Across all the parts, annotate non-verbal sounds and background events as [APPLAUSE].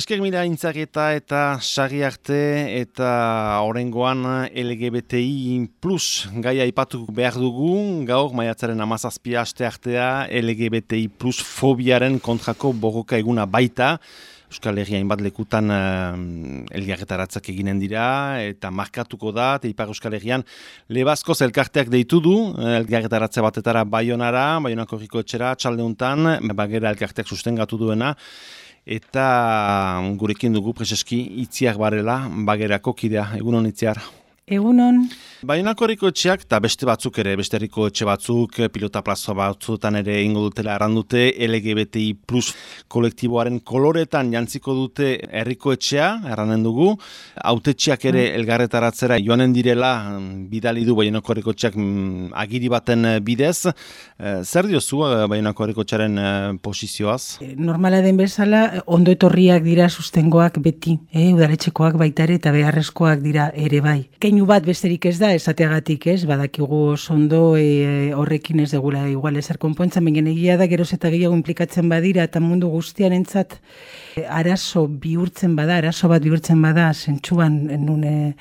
Esker mila intzaketa eta sari arte eta orengoan LGBTI plus gaia ipatu behar dugu, gaur maiatzaren amazazpia aste artea LGBTI plus fobiaren kontrako borroka eguna baita, Euskal Herria inbat lekutan uh, elgarretaratzak eginen dira, eta markatuko da, eta Ipar Euskal Herrian lebazkoz elkarteak deitu du, elgarretaratze batetara baionara, baionako riko etxera, txaldeuntan, bagera elkarteak sustengatu duena, eta gurekin dugu preseski itziak barela, bagerako kidea, egunon itziar. Egunon. Baionako eriko etxeak, eta beste batzuk ere, beste eriko etxe batzuk, pilota plazo batzutan ere ingo dutela errandute, LGBTI plus kolektiboaren koloretan jantziko dute erriko etxea, erranen dugu, autetxeak ere mm. elgarretaratzera joanen direla, bidali du baionako eriko etxeak mm, agiri baten bidez. Eh, zer diozu eh, baionako eriko etxearen eh, posizioaz? Normala den bezala, ondo etorriak dira sustengoak beti, eh? udaletxekoak baita ere eta beharrezkoak dira ere bai. Keinu bat besterik ez da, esateagatik ez, badakigu sondo e, horrekin ez degula igual ezer konpontzen, bingen egia da geroz eta gehiago implikatzen badira eta mundu guztian entzat e, arazo bihurtzen bada, arazo bat bihurtzen bada, zentsuan nune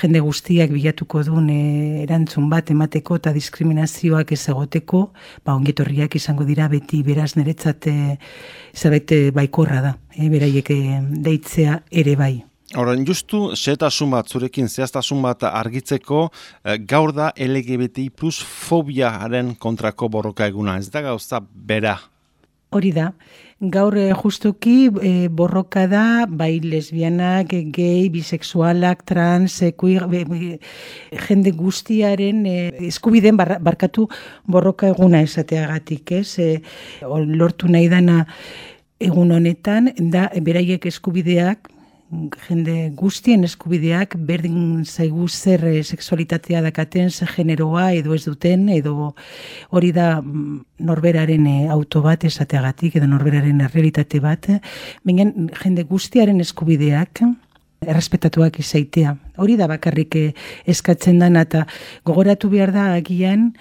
jende guztiak bilatuko duen e, erantzun bat emateko eta diskriminazioak ez egoteko, ba ongetorriak izango dira beti beraz niretzat e, zabete baikorra da, e, beraiek e, deitzea ere bai. Horain justu, setasun bat, zurekin zehaztasun bat argitzeko, eh, gaur da LGBTI plus fobiaaren kontrako borroka eguna, ez da gauza bera? Hori da, gaur eh, justuki eh, borroka da, bai lesbianak, gay, bisexualak, trans, queer, jende guztiaren eskubiden barkatu borroka eguna esateagatik, ez? lortu nahi dana egun honetan, da beraiek eskubideak, jende guztien eskubideak berdin zaigu zer e, sexualitatea dakaten, ze generoa edo ez duten, edo hori da mm, norberaren e, auto bat esateagatik, edo norberaren realitate bat, bingen jende guztiaren eskubideak, errespetatuak izaitea. Hori da bakarrik eh, eskatzen dana eta gogoratu behar da agian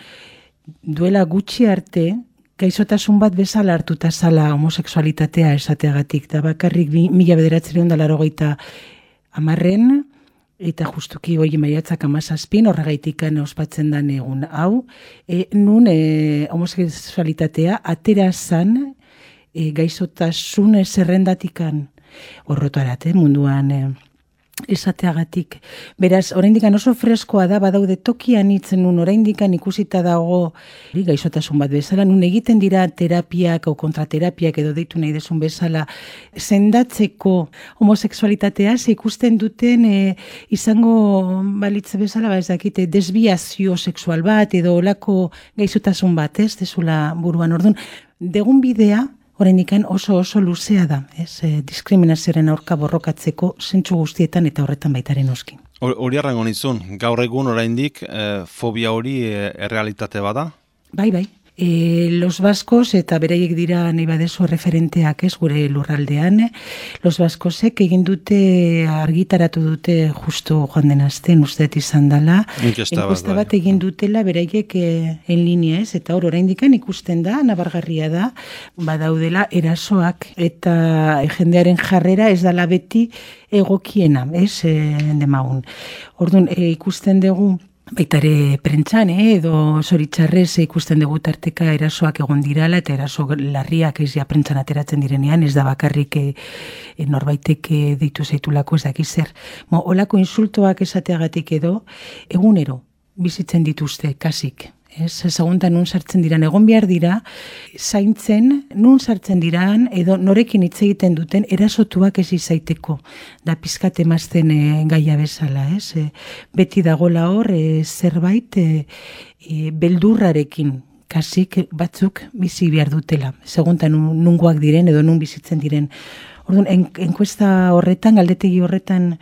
duela gutxi arte, gaizotasun bat bezala hartuta zala homoseksualitatea esateagatik, da bakarrik mila bederatzen da laro amarren, eta justuki hoi maiatzak amazazpin, horregaitik ospatzen den egun hau, e, nun e, homoseksualitatea atera zan e, gaizotasun zerrendatikan horrotarat, e, munduan e, esateagatik. Beraz, oraindik oso freskoa da, badaude tokian itzen nun, oraindik ikusita dago gaizotasun bat bezala, nun egiten dira terapiak o kontraterapiak edo deitu nahi desun bezala, sendatzeko homoseksualitatea, ikusten duten e, izango balitze bezala, ba ez dakite, desbiazio sexual bat edo olako gaizotasun bat, ez, dezula buruan orduan, degun bidea, Horrein oso oso luzea da, ez, e, diskriminazioaren aurka borrokatzeko zentsu guztietan eta horretan baitaren oski. Hori arrango nizun, gaur egun oraindik e, fobia hori e, errealitate bada? Bai, bai, e, los baskos eta bereiek dira nahi badezu referenteak ez gure lurraldean los baskosek egin dute argitaratu dute justu joan den asten usteet izan dela. Enkuesta bat bai. egin dutela bereiek e, en linea ez? Eta hor oraindikan ikusten da nabargarria da badaudela erasoak eta jendearen jarrera ez dala beti egokiena ez e, demagun. Orduan, e, ikusten dugu Baita ere prentzan, eh, edo zoritxarrez ikusten dugu tarteka erasoak egon dirala eta eraso larriak ez ja prentzan ateratzen direnean, ez da bakarrik e, norbaitek e, deitu zaitulako ez dakiz zer. Mo, olako insultoak esateagatik edo, egunero bizitzen dituzte kasik, Ez, ezaguntan nun sartzen diran, egon behar dira, zaintzen, nun sartzen diran, edo norekin hitz egiten duten, erasotuak ez izaiteko, da pizkat emazten e, gaia bezala, ez? E, beti dagola hor, e, zerbait, e, beldurrarekin, kasik batzuk bizi behar dutela, seguntan nungoak diren, edo nun bizitzen diren. Orduan, enkuesta horretan, galdetegi horretan,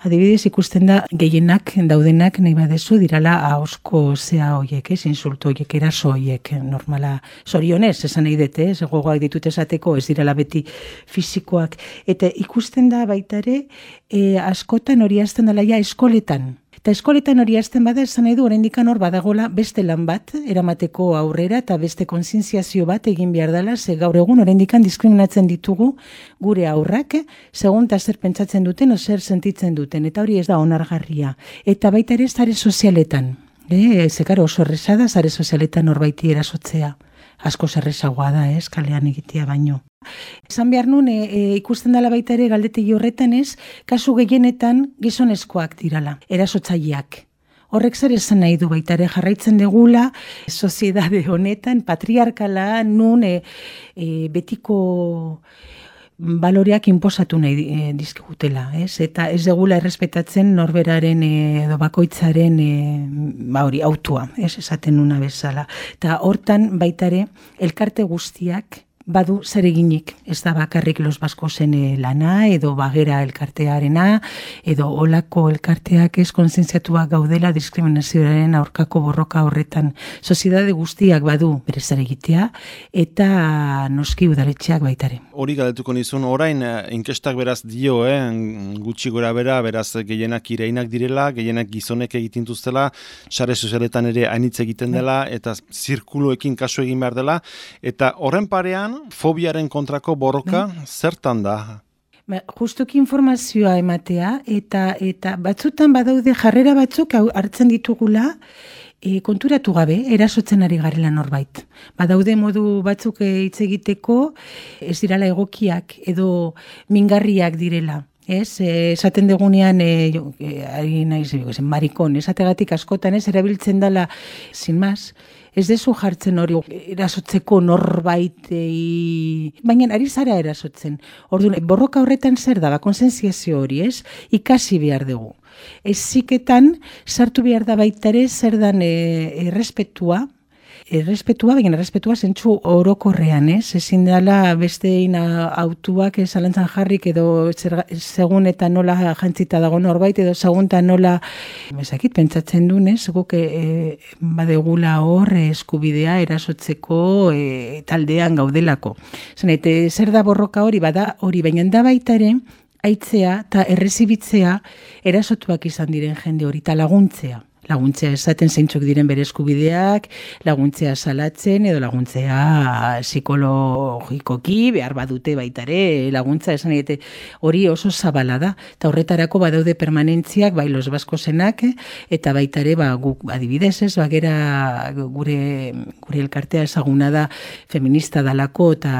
Adibidez ikusten da gehienak daudenak nahi badezu dirala ahosko zea hoiek, ez insulto hoiek, eraso hoiek, normala sorionez, esan nahi dute, ez gogoak ditut esateko, ez dirala beti fisikoak. Eta ikusten da baitare, e, askotan hori azten dela ja eskoletan, Eta eskoletan hori azten bada esan nahi du oraindikan hor badagola beste lan bat eramateko aurrera eta beste konsientziazio bat egin behar dela ze gaur egun oraindikan diskriminatzen ditugu gure aurrak segun ta zer pentsatzen duten o zer sentitzen duten. Eta hori ez da onargarria. Eta baita ere sare sozialetan. Eh ze oso erresada sare sozialetan norbaiti erasotzea asko zerrezagoa da, ez, kalean egitea baino. Esan behar nun, e, e, ikusten dela baita ere galdetegi horretan ez, kasu gehienetan gizonezkoak dirala, erasotzaileak. Horrek zer esan nahi du baita ere jarraitzen degula, soziedade honetan, patriarkala, nun e, e, betiko baloreak inposatu nahi e, dizkigutela, ez? Eta ez degula errespetatzen norberaren eh, edo bakoitzaren e, ba hori autua, ez? Esaten una bezala. Eta hortan baitare elkarte guztiak badu zereginik, ez da bakarrik los baskozen eh, lana, edo bagera elkartearena, edo olako elkarteak ez konsensiatuak gaudela diskriminazioaren aurkako borroka horretan. Soziedade guztiak badu bere zaregitea, eta noski udaletxeak baitare. Hori galdetuko nizun, orain eh, inkestak beraz dio, eh? gutxi gora bera, beraz gehienak ireinak direla, gehienak gizonek egitintuztela, sare sozialetan ere hainitz egiten dela, eta zirkuloekin kasu egin behar dela, eta horren parean, fobiaren kontrako borroka bai. zertan da? Ba, justuki informazioa ematea eta eta batzutan badaude jarrera batzuk hartzen ditugula e, konturatu gabe erasotzen ari garela norbait. Badaude modu batzuk hitz egiteko ez dirala egokiak edo mingarriak direla. Ez, e, esaten degunean, e, e, ari naiz, marikon, esategatik askotan ez, erabiltzen dela, sin mas, ez dezu jartzen hori erasotzeko norbaitei, baina ari zara erasotzen. Orduan, borroka horretan zer da, ba, konsensiazio hori, ez? Ikasi behar dugu. Ez ziketan, sartu behar da baitare zer dan e, errespetua, errespetua, baina errespetua zentsu orokorrean, ez? Ezin dela beste ina autuak esalantzan jarrik edo segun eta nola jantzita dago norbait edo segun eta nola bezakit, pentsatzen duen, ez? Guk e, badegula hor eskubidea erasotzeko e, taldean gaudelako. Zene, zer da borroka hori, bada hori, baina da baita ere, aitzea eta errezibitzea erasotuak izan diren jende hori, eta laguntzea laguntzea esaten zeintzuk diren bere eskubideak, laguntzea salatzen edo laguntzea psikologikoki behar badute baitare laguntza esan egite hori oso zabala da. Eta horretarako badaude permanentziak bai los baskosenak eta baitare ba guk adibidez ez bagera gure gure elkartea ezaguna da feminista dalako eta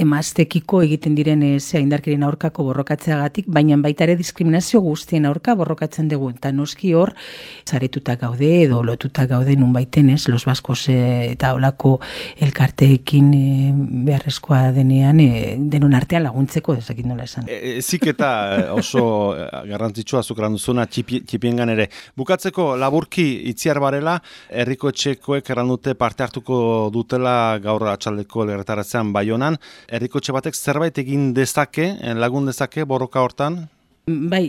emaztekiko egiten diren e, zea indarkerien aurkako borrokatzeagatik, baina baita ere diskriminazio guztien aurka borrokatzen dugu. Eta noski hor, zaretuta gaude edo lotuta gaude nun baiten ez, los baskos eta olako elkarteekin e, beharrezkoa denean, e, denon artean laguntzeko, ezakit nola esan. E, ezik eta oso garrantzitsua zukran duzuna txipiengan ere. Bukatzeko laburki itziar barela, herriko etxekoek errandute parte hartuko dutela gaur atxaldeko lerretaratzean baionan, herrikotxe batek zerbait egin dezake, eh, lagun dezake borroka hortan? Bai,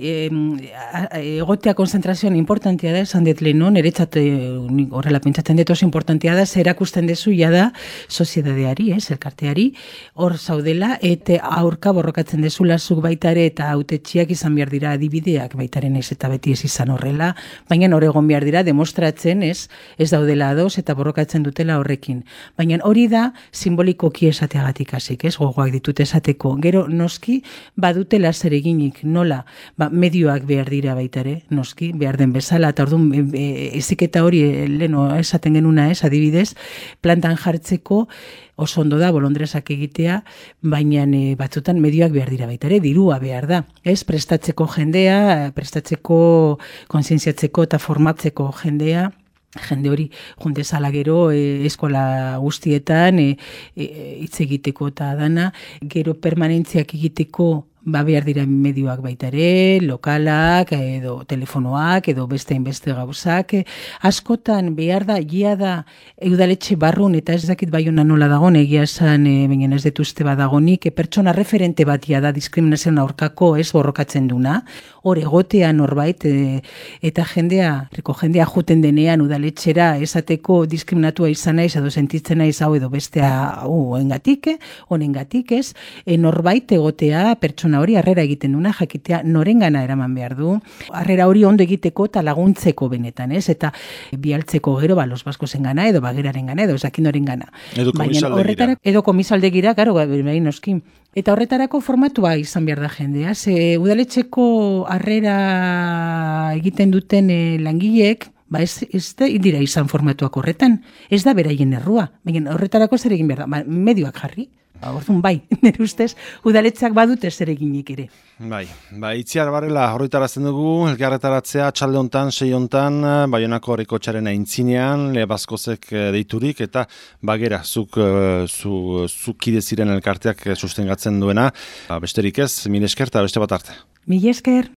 egotea konzentrazioan importantia da, esan dut lehen, no? niretzat horrela pentsatzen dut oso importantia da, zer akusten dezu ja da soziedadeari, ez, elkarteari, hor zaudela, eta aurka borrokatzen dezu lasuk baitare eta autetxiak izan behar dira adibideak baitaren ez eta beti ez izan horrela, baina hor egon behar dira demostratzen ez, ez daudela adoz eta borrokatzen dutela horrekin. Baina hori da simbolikoki esateagatik hasik, ez, gogoak ditut esateko. Gero noski badutela zer eginik, nola, ba, medioak behar dira baita ere, noski, behar den bezala, eta orduan, e, e, eziketa hori, e, leno, esaten genuna ez, adibidez, plantan jartzeko, oso ondo da bolondresak egitea, baina e, batzutan medioak behar dira baita ere, dirua behar da. Ez, prestatzeko jendea, prestatzeko, konsientziatzeko eta formatzeko jendea, jende hori junte gero e, eskola guztietan e, hitz egiteko eta dana, gero permanentziak egiteko ba behar dira medioak baita ere, lokalak, edo telefonoak, edo beste inbeste gauzak. Askotan behar da, gia da, eudaletxe barrun, eta ez dakit bai hona nola dagoen, egia esan, e, bingen ez detuzte badagonik, e, pertsona referente batia da diskriminazioan aurkako ez borrokatzen duna, hor egotea norbait, e, eta jendea, reko jendea juten denean udaletxera, esateko diskriminatua izan naiz, edo sentitzen naiz hau edo bestea, uh, engatik, honengatik ez, e, norbait egotea pertsona pertsona hori harrera egiten duna, jakitea norengana eraman behar du, harrera hori ondo egiteko eta laguntzeko benetan, ez? Eta bialtzeko gero, ba, los baskozen gana, edo bageraren gana, edo ezakin gana. Edo komisaldegira. Edo komisaldegira, garo, behin noskin. Eta horretarako formatua izan behar da jendea. Ze udaletxeko harrera egiten duten e, langileek, ba ez, ez da dira izan formatuak horretan, ez da beraien errua, baina horretarako zer egin behar da, ba, medioak jarri, orduan bai, [LAUGHS] nire ustez, udaletzak badute zer eginik ere. Bai, ba, itziar barrela horretarazten dugu, elgarretaratzea txalde hontan, sei hontan, baionako horreko txaren aintzinean, lebazkozek eh, deiturik, eta bagera, zuk, eh, zu, zu kideziren elkarteak sustengatzen duena, ba, besterik ez, mile esker eta beste bat arte. Mile esker.